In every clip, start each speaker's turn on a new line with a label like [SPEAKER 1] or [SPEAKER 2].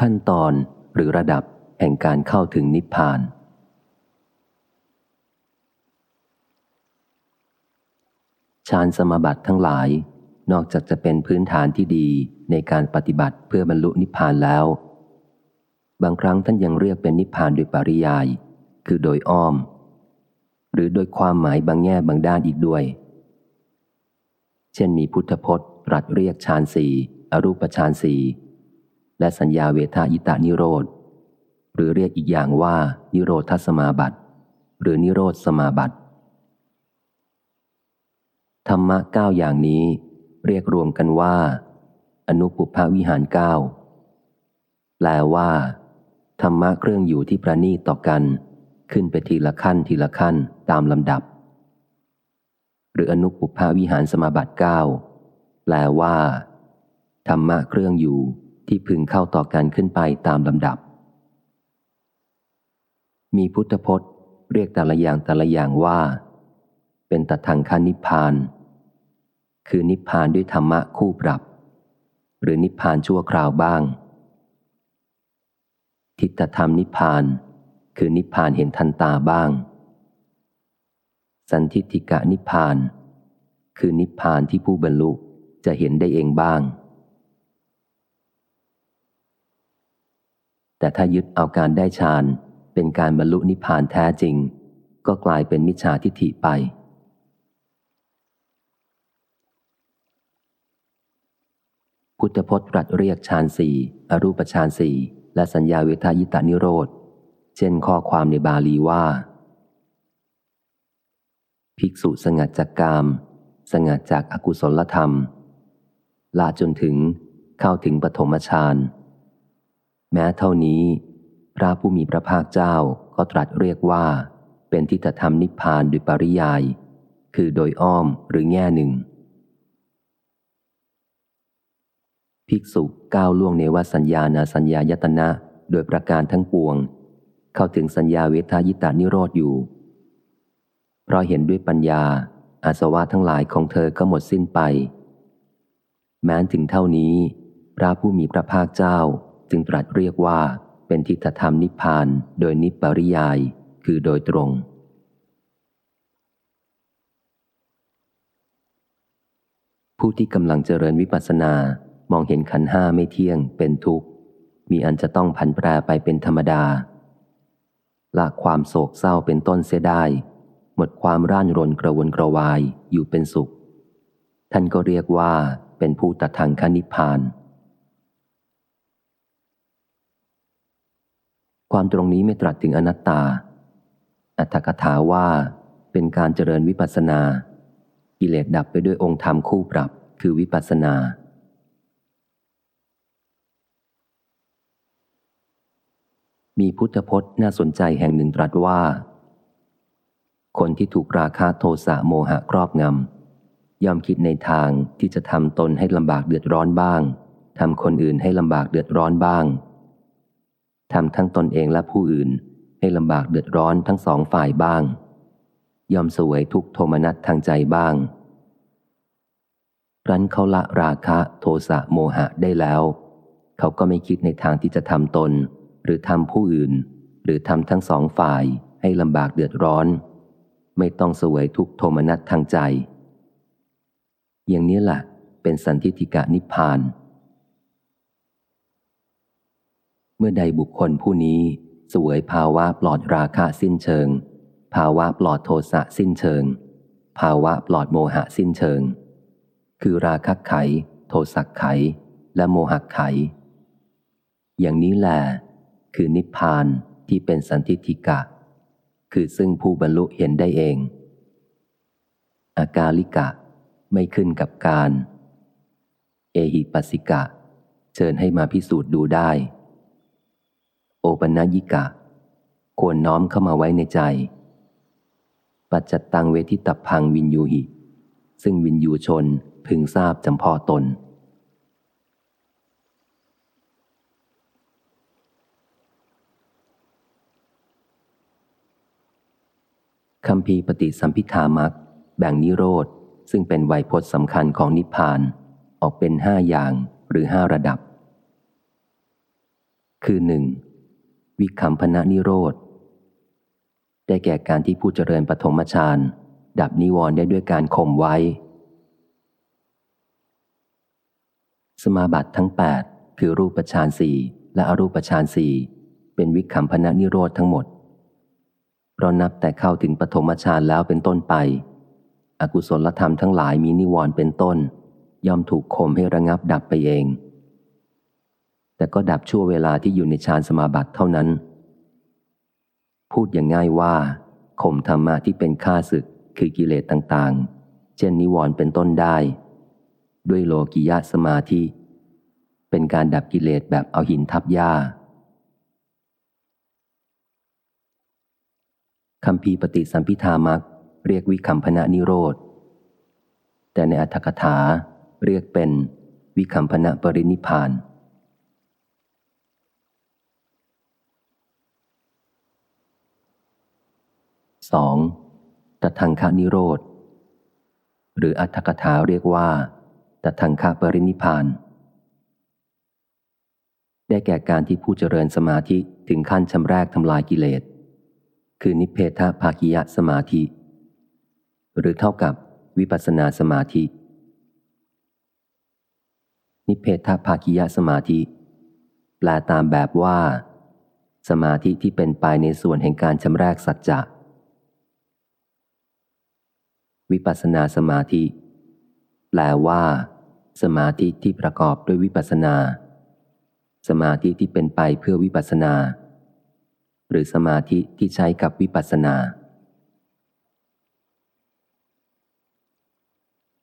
[SPEAKER 1] ขั้นตอนหรือระดับแห่งการเข้าถึงนิพพาน ฌานสมบัติทั้งหลาย นอกจากจะเป็นพื้นฐานที่ดีในการปฏิบัติเพื่อบรรลุนิพพานแล้ว บางครั้งท่านยังเรียกเป็นนิพพานโดยปริยาย คือโดยอ้อม หรือโดยความหมายบางแง่บางด้านอีกด้วย เช่นมีพุทธพจน์ตรัสเรียกฌานสี่อรูปฌานสี่ และสัญญาเวทายตานิโรธ หรือเรียกอีกอย่างว่า นิโรธสมาบัติ หรือนิโรธสมาบัติธรรมะเก้าอย่างนี้เรียกรวมกันว่า อนุปุพวิหารเก้าแปลว่า ธรรมะเครื่องอยู่ที่ประนีต่อกัน ขึ้นไปทีละขั้นทีละขั้นตามลำดับ หรืออนุปุพวิหารสมาบัติเก้าแปลว่า ธรรมะเครื่องอยู่ ที่พึงเข้าต่อกันขึ้นไปตามลำดับ มีพุทธพจน์ เรียกแต่ละอย่างแต่ละอย่างว่า เป็นตทังคานิพพาน คือนิพพานด้วยธรรมะคู่ปรับ หรือนิพพานชั่วคราวบ้าง ทิฏฐธรรมนิพพาน คือนิพพานเห็นทันตาบ้าง สันทิฏฐิกะนิพพาน คือนิพพานที่ผู้บรรลุจะเห็นได้เองบ้าง แต่ถ้ายึดเอาการได้ฌานเป็นการบรรลุนิพพานแท้จริง ก็กลายเป็นมิจฉาทิฏฐิไป พุทธพจน์ตรัสเรียกฌานสี่อรูปฌานสี่และสัญญาเวทายตานิโรธ เช่นข้อความในบาลีว่า ภิกษุสงัดจากกาม สงัดจากอากุศลธรรม ลาจนถึงเข้าถึงปฐมฌาน แม้เท่านี้ พระผู้มีพระภาคเจ้าก็ตรัสเรียกว่า เป็นทิฏฐธรรมนิพพานโดยปริยาย คือโดยอ้อมหรือแง่หนึ่ง ภิกษุก้าวล่วงเนวสัญญาณสัญญายตนะ โดยประการทั้งปวง เข้าถึงสัญญาเวทายตานิโรธอยู่ เพราะเห็นด้วยปัญญา อาสวะทั้งหลายของเธอก็หมดสิ้นไป แม้ถึงเท่านี้ พระผู้มีพระภาคเจ้า จึงตรัสเรียกว่าเป็นทิฏฐธรรมนิพพานโดยนิปริยาย คือโดยตรง ผู้ที่กำลังเจริญวิปัสสนามองเห็นขันห้าไม่เที่ยงเป็นทุกข์ มีอันจะต้องผันแปรไปเป็นธรรมดาละความโศกเศร้าเป็นต้นเสียได้ หมดความร่านรนกระวนกระวายอยู่เป็นสุข ท่านก็เรียกว่าเป็นผู้ตัดทางคนิพพาน ความตรงนี้ไม่ตรัสถึงอนัตตา อัตถกถาว่าเป็นการเจริญวิปัสนา กิเลสดับไปด้วยองค์ธรรมคู่ปรับคือวิปัสนา มีพุทธพจน์น่าสนใจแห่งหนึ่งตรัสว่า คนที่ถูกราคะโทสะโมหะครอบงำย่อมคิดในทางที่จะทำตนให้ลำบากเดือดร้อนบ้างทำคนอื่นให้ลำบากเดือดร้อนบ้าง ทำทั้งตนเองและผู้อื่น ให้ลำบากเดือดร้อนทั้งสองฝ่ายบ้าง ยอมสวยทุกโทมนัสทางใจบ้างรันเขาละราคะโทสะโมหะได้แล้ว เขาก็ไม่คิดในทางที่จะทำตน หรือทำผู้อื่น หรือทำทั้งสองฝ่ายให้ลำบากเดือดร้อน ไม่ต้องสวยทุกโทมนัสทางใจ อย่างนี้แหละเป็นสันทิฐิกะนิพพาน มื่อใดบุคคลผู้นี้สวยภาวะปลอดราคะสิ้นเชิง ภาวะปลอดโทสะสิ้นเชิง ภาวะปลอดโมหะสิ้นเชิง คือราคะไข โทสักไข และโมหะไข อย่างนี้แหละคือนิพพานที่เป็นสันติทิกะ คือซึ่งผู้บรรลุเห็นได้เอง อากาลิกะไม่ขึ้นกับการ เอหิปัสสิกะ เชิญให้มาพิสูจน์ดูได้ โอปัญญิกะ ควรน้อมเข้ามาไว้ในใจ ปัจจตังเวทิตพังวินยูหิ ซึ่งวินยูชนพึงทราบจำพอตน คำพีปฏิสัมพิธามักแบ่งนิโรธ ซึ่งเป็นไวยพจน์สำคัญของนิพพานออกเป็นห้าอย่างหรือห้าระดับ คือหนึ่ง วิคัมพนานิโรธ ได้แก่การที่ผู้เจริญปฐมฌานดับนิวรณ์ได้ด้วยการข่มไว้ สมาบัติทั้ง 8 คือรูปฌานสี่และอรูปฌานสี่เป็นวิคัมพนานิโรธทั้งหมด เพราะนับแต่เข้าถึงปฐมฌานแล้วเป็นต้นไป อกุศลธรรมทั้งหลายมีนิวรณ์เป็นต้น ย่อมถูกข่มให้ระงับดับไปเอง แต่ก็ดับชั่วเวลาที่อยู่ในฌานสมาบัติเท่านั้น พูดอย่างง่ายว่าข่มธรรมะที่เป็นข้าศึกคือกิเลสต่างๆ เช่นนิวรณ์เป็นต้นได้ ด้วยโลกิยะสมาธิ เป็นการดับกิเลสแบบเอาหินทับหญ้าคำพีปฏิสัมพิธามักเรียกวิคัมพนะนิโรธ แต่ในอัตถกถาเรียกเป็นวิคัมพนะปรินิพาน สองตทังคานิโรธ หรืออัตถกถาเรียกว่าตทังคาปรินิพาน ได้แก่การที่ผู้เจริญสมาธิถึงขั้นชำแรกทำลายกิเลส คือนิเพทภากิยสมาธิ หรือเท่ากับวิปัสนาสมาธิ นิเพทภากิยสมาธิ แปลตามแบบว่า สมาธิที่เป็นไปในส่วนแห่งการชำแรกสัจจะ วิปัสนาสมาธิ แปลว่า สมาธิที่ประกอบด้วยวิปัสนา สมาธิที่เป็นไปเพื่อวิปัสนา หรือสมาธิที่ใช้กับวิปัสสนา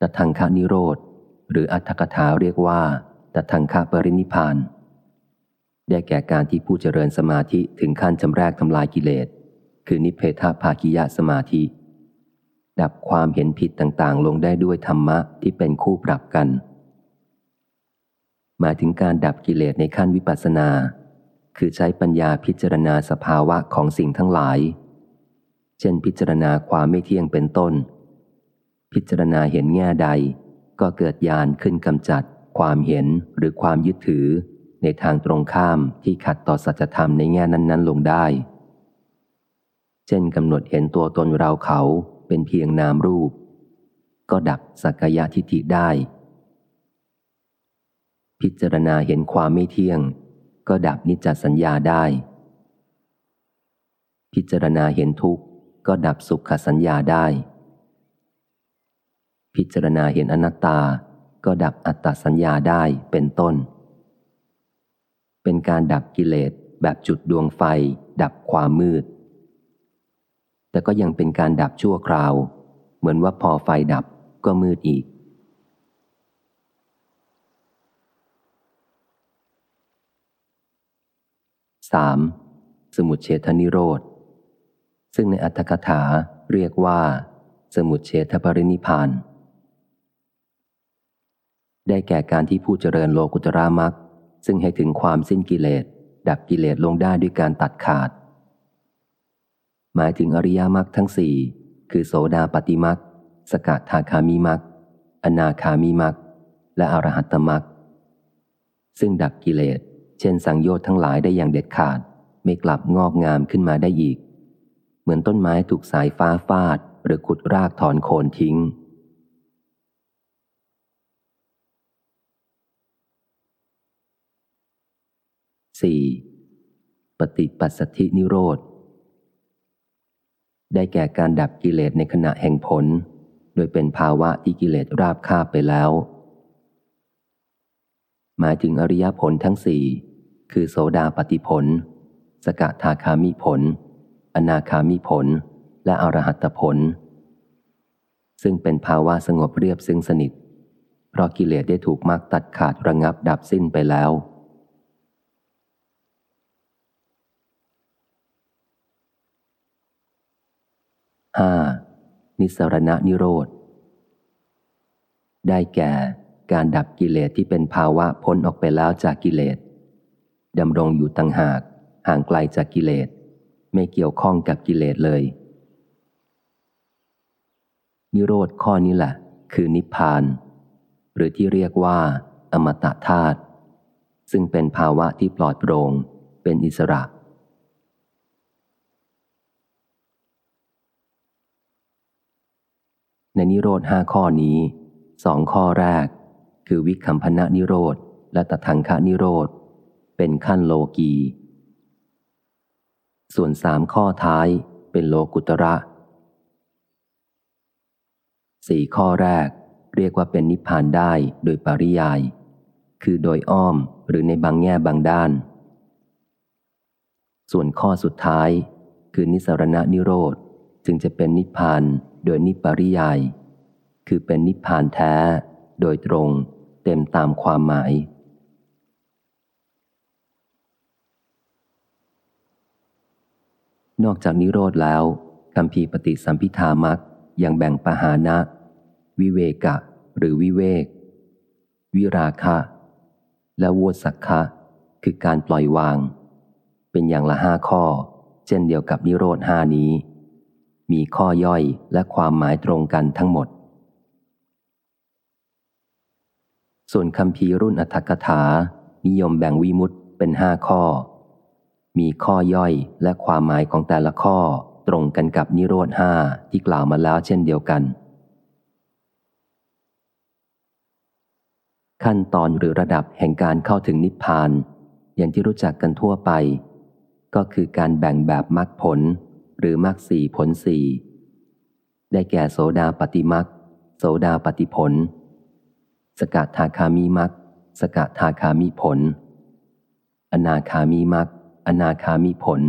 [SPEAKER 1] ตทังคานิโรธ หรืออัตถกถาเรียกว่าตทังคาปรินิพาน ได้แก่การที่ผู้เจริญสมาธิถึงขั้นจำแรกทำลายกิเลส คือนิเพทภากิยะสมาธิ ดับความเห็นผิดต่างๆ ลงได้ด้วยธรรมะที่เป็นคู่ปรับกัน มาถึงการดับกิเลสในขั้นวิปัสสนา คือใช้ปัญญาพิจารณาสภาวะของสิ่งทั้งหลาย เช่นพิจารณาความไม่เที่ยงเป็นต้น พิจารณาเห็นแง่ใด ก็เกิดญาณขึ้นกำจัด ความเห็นหรือความยึดถือ ในทางตรงข้ามที่ขัดต่อสัจธรรมในแง่นั้น ๆ ลงได้ เช่นกำหนดเห็นตัวตนเราเขา เป็นเพียงนามรูป ก็ดับสักกายทิฏฐิได้ พิจารณาเห็นความไม่เที่ยง ก็ดับนิจจสัญญาได้ พิจารณาเห็นทุกข์ก็ดับสุขสัญญาได้ พิจารณาเห็นอนัตตา ก็ดับอัตตสัญญาได้เป็นต้น เป็นการดับกิเลสแบบจุดดวงไฟ ดับความมืด แต่ก็ยังเป็นการดับชั่วคราว เหมือนว่าพอไฟดับก็มืดอีก 3. สมุดเฉทนิโรธ ซึ่งในอัตถกถาเรียกว่า สมุดเฉทปรินิพาน ได้แก่การที่ผู้เจริญโลกุตรามักซึ่งให้ถึงความสิ้นกิเลส ดับกิเลสลงได้ด้วยการตัดขาด หมายถึงอริยมรรคทั้งสี่คือโสดาปฏิมักสกัดทาคามิมักอนาคามิมักและอรหัตตมักซึ่งดับกิเลส เช่นสังโยชน์ทั้งหลายได้อย่างเด็ดขาด ไม่กลับงอกงามขึ้นมาได้อีก เหมือนต้นไม้ถูกสายฟ้าฟาด หรือขุดรากถอนโคนทิ้ง 4. ปฏิปัสสธินิโรธ ได้แก่การดับกิเลสในขณะแห่งผล โดยเป็นภาวะที่กิเลสราบคาบไปแล้ว หมายถึงอริยผลทั้งสี่คือโสดาปฏิผล สกทาคามิผล อนาคามิผล และอรหัตผล ซึ่งเป็นภาวะสงบเรียบซึ่งสนิท เพราะกิเลสได้ถูกมรรคตัดขาดระงับดับสิ้นไปแล้ว ห้านิสรณะนิโรธ ได้แก่การดับกิเลสที่เป็นภาวะพ้นออกไปแล้วจากกิเลสดำรงอยู่ต่างหาก ห่างไกลจากกิเลส ไม่เกี่ยวข้องกับกิเลสเลย นิโรธข้อนี้แหละ คือนิพพาน หรือที่เรียกว่า อมตะธาตุซึ่งเป็นภาวะที่ปลอดโปร่งเป็นอิสระ ในนิโรธห้าข้อนี้สองข้อแรก คือวิคัมพนะนิโรธ และตทังคะนิโรธ เป็นขั้นโลกี ส่วนสามข้อท้ายเป็นโลกุตระสี่ข้อแรกเรียกว่าเป็นนิพพานได้โดยปริยาย คือโดยอ้อมหรือในบางแง่บางด้าน ส่วนข้อสุดท้าย คือนิสรณนิโรธ จึงจะเป็นนิพพาน โดยนิปริยาย คือเป็นนิพพานแท้ โดยตรงเต็มตามความหมาย นอกจากนิโรธแล้วคำพีปฏิสัมพิธามักยังแบ่งปหานะ วิเวกะ หรือวิเวก วิราคะ และวสักคะ คือการปล่อยวาง เป็นอย่างละห้าข้อ เช่นเดียวกับนิโรธห้านี้ มีข้อย่อยและความหมายตรงกันทั้งหมด ส่วนคำพีรุ่นอัธกถา นิยมแบ่งวิมุตเป็นห้าข้อ มีข้อย่อยและความหมายของแต่ละข้อตรงกันกับนิโรธห้าที่กล่าวมาแล้วเช่นเดียวกัน ขั้นตอนหรือระดับแห่งการเข้าถึงนิพพาน อย่างที่รู้จักกันทั่วไป ก็คือการแบ่งแบบมรรคผล หรือมรรคสี่ผลสี่ได้แก่โสดาปฏิมรรคโสดาปฏิผล สกัดทาคามีมรรคสกัดทาคามีผล อนาคามีมรรคอนาคามีผล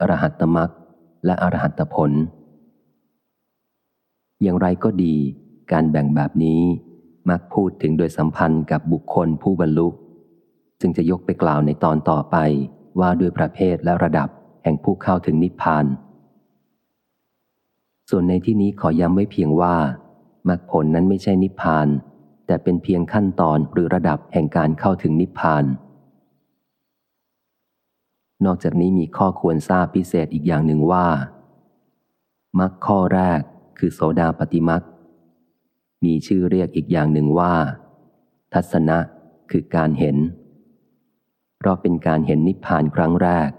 [SPEAKER 1] อรหัตตมรรคและอรหัตผล อย่างไรก็ดี การแบ่งแบบนี้มักพูดถึงโดยสัมพันธ์กับบุคคลผู้บรรลุ จึงจะยกไปกล่าวในตอนต่อไปว่าด้วยประเภทและระดับ แห่งผู้เข้าถึงนิพพาน ส่วนในที่นี้ขอย้ำไว้เพียงว่ามรรคผลนั้นไม่ใช่นิพพาน แต่เป็นเพียงขั้นตอนหรือระดับแห่งการเข้าถึงนิพพาน นอกจากนี้มีข้อควรทราบพิเศษอีกอย่างหนึ่งว่ามรรคข้อแรกคือโสดาปฏิมรรคมีชื่อเรียกอีกอย่างหนึ่งว่า ทัศนะคือการเห็น เพราะเป็นการเห็นนิพพานครั้งแรก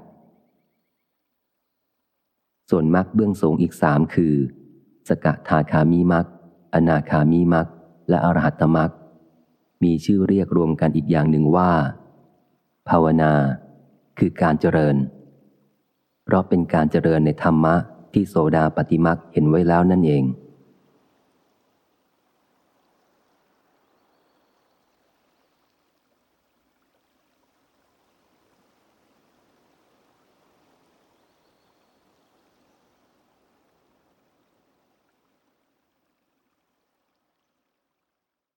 [SPEAKER 1] ส่วนมรรคเบื้องสูงอีกสามคือ สกทาคามีมรรคอนาคามีมรรคและอรหัตมรรคมีชื่อเรียกรวมกันอีกอย่างหนึ่งว่า ภาวนา คือการเจริญ เพราะเป็นการเจริญในธรรมะที่โสดาปฏิมักเห็นไว้แล้วนั่นเอง